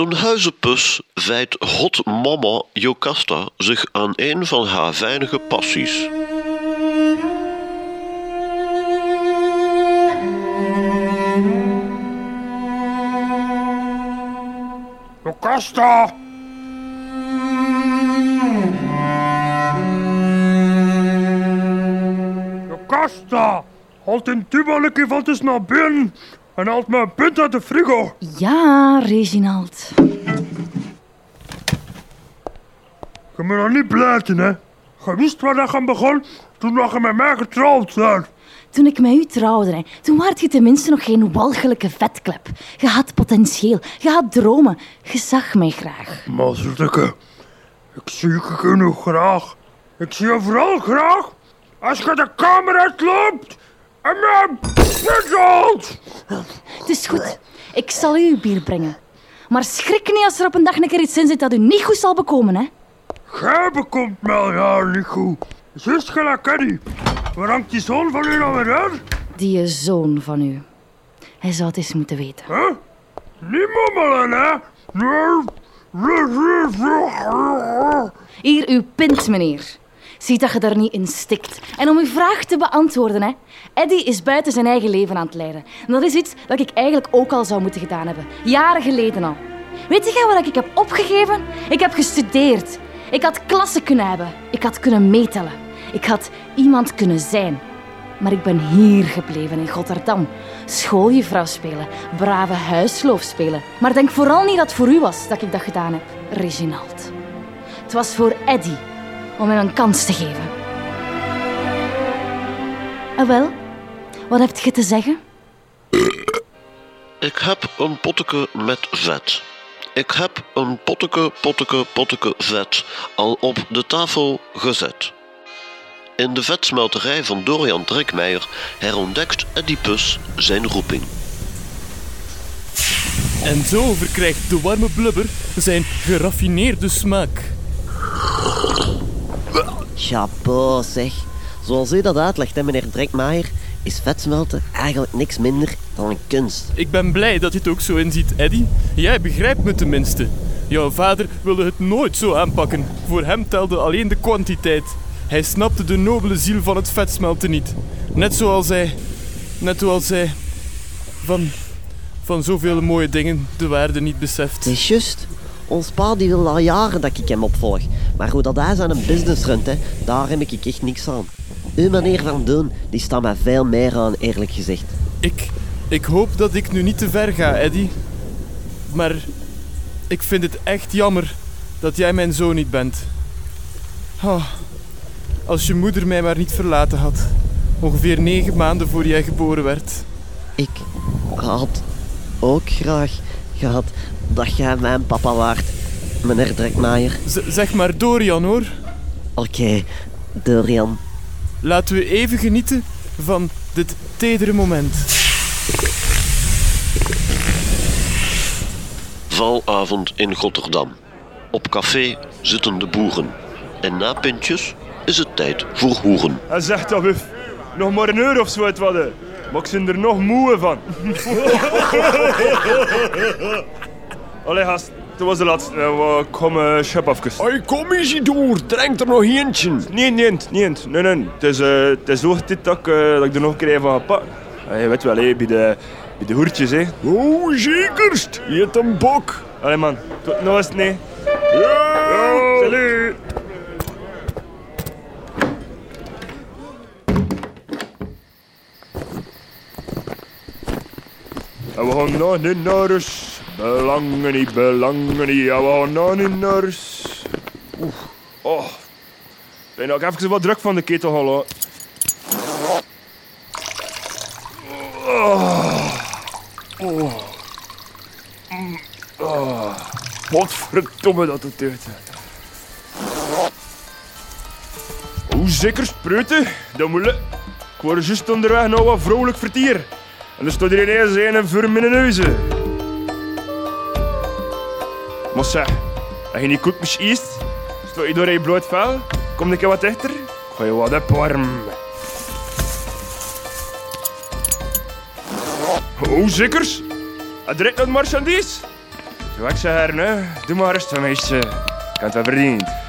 Ten huizenpus wijdt hot mama Jocasta zich aan een van haar weinige passies. Jocasta! Jocasta! Halt een tubaletje van eens naar binnen en haalt me een punt uit de frigo. Ja, Reginald. Je moet nog niet blijten, hè. Je wist waar dat gaan begon toen je met mij getrouwd bent. Toen ik met u trouwde, hè, toen waart je tenminste nog geen walgelijke vetklep. Je had potentieel, je had dromen. Je zag mij graag. Zulke, ik zie je genoeg graag. Ik zie je vooral graag als je de kamer uitloopt en pizzelt. Het is goed, ik zal u uw bier brengen. Maar schrik niet als er op een dag een keer iets in zit dat u niet goed zal bekomen, hè. Gij bekomt mij al jaar niet goed. Zus gelijk Eddie. Waar hangt die zoon van u nou weer uit? Die zoon van u. Hij zou het eens moeten weten. Hè? Niet mommelen, hè? Hier, uw pint, meneer. Zie dat je daar niet in stikt. En om uw vraag te beantwoorden, hè. Eddie is buiten zijn eigen leven aan het leiden. En dat is iets dat ik eigenlijk ook al zou moeten gedaan hebben. Jaren geleden al. Weet je wat ik heb opgegeven? Ik heb gestudeerd. Ik had klassen kunnen hebben. Ik had kunnen meetellen. Ik had iemand kunnen zijn. Maar ik ben hier gebleven in Rotterdam. Schooljuffrouw spelen, brave huisloof spelen. Maar denk vooral niet dat het voor u was dat ik dat gedaan heb, Reginald. Het was voor Eddie om hem een kans te geven. En wel, wat heb je te zeggen? Ik heb een potteke met vet. Ik heb een potteke, potteke, potteke vet al op de tafel gezet. In de vetsmelterij van Dorian Drekmeijer herontdekt Oedipus zijn roeping. En zo verkrijgt de warme blubber zijn geraffineerde smaak. Chapeau, zeg. Zoals u dat uitlegt, hè, meneer Drekmaier, is vetsmelten eigenlijk niks minder dan een kunst. Ik ben blij dat je het ook zo inziet, Eddy. Jij begrijpt me tenminste. Jouw vader wilde het nooit zo aanpakken. Voor hem telde alleen de kwantiteit. Hij snapte de nobele ziel van het vetsmelten niet. Net zoals hij... Net zoals hij... Van... Van zoveel mooie dingen de waarde niet beseft. Het is juist. Ons pa die wil al jaren dat ik hem opvolg. Maar hoe dat hij zijn business runt, hè, daar heb ik echt niks aan. Uw manier van doen, die staat mij veel meer aan, eerlijk gezegd. Ik... Ik hoop dat ik nu niet te ver ga, Eddy. Maar... Ik vind het echt jammer dat jij mijn zoon niet bent. Oh, als je moeder mij maar niet verlaten had. Ongeveer negen maanden voor jij geboren werd. Ik had ook graag gehad dat jij mijn papa waart, meneer Drekmaier. Z zeg maar Dorian, hoor. Oké, Dorian. Laten we even genieten van dit tedere moment. Valavond in Rotterdam. Op café zitten de boeren. En na pintjes is het tijd voor hoeren. Hij zegt dat, wuf. Nog maar een uur of zo het hadden. Maar ik ben er nog moe van. Allee, gast. Dat was de laatste. Uh, kom, uh, schep even. Hoi, kom eens door. Drinkt er nog eentje. Nee, nee, nee. Nee, nee. Het is, uh, het is hoog dit dat, ik, uh, dat ik er nog een keer even ga pakken. Je weet wel, hé, bij, de, bij de hoertjes, hè. Oh, zekerst. Je hebt een bok. Allee, man. Tot nog eens, nee. Ja. Salut. En we gaan niet naar. Belangen niet, belangen niet. Ja, we gaan nog niet naar huis. Oeh. Oh. Ben ook even wat druk van de ketel halen. Oh. Oh. Oh. Dat het deed. Hoe zeker spreuten? Dat moet. Ik word juist onderweg nou wat vrolijk vertier. En er staat er ineens een en voor mijn neuzen. Maar zeg, als je niet goed moest eet, sta je door je brood vuil, kom ik wat dichter, ga je wat opwarmen. Hoe zekers? Direct naar marchandise. Zo ik zeg haar, hè. Doe maar rustig, meisje. Ik heb het wel verdiend.